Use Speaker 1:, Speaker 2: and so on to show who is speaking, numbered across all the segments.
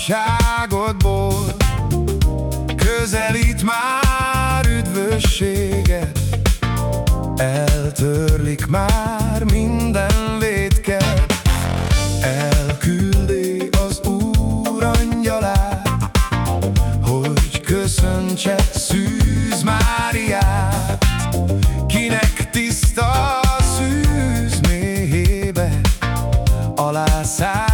Speaker 1: igazságodból Közelít már üdvösséget. Eltörlik már minden védket Elküldi az Úr angyalát Hogy köszöntse Szűz Máriát. Kinek tiszta a szűz méhébe Alászállt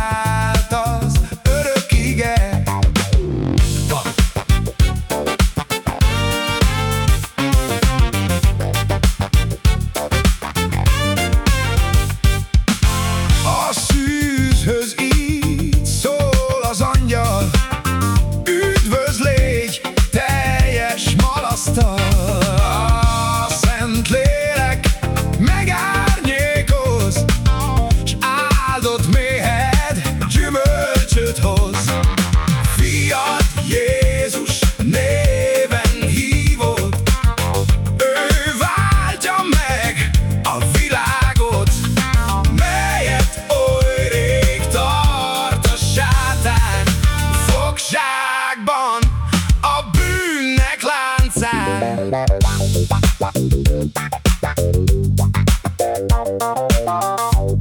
Speaker 1: Thank you.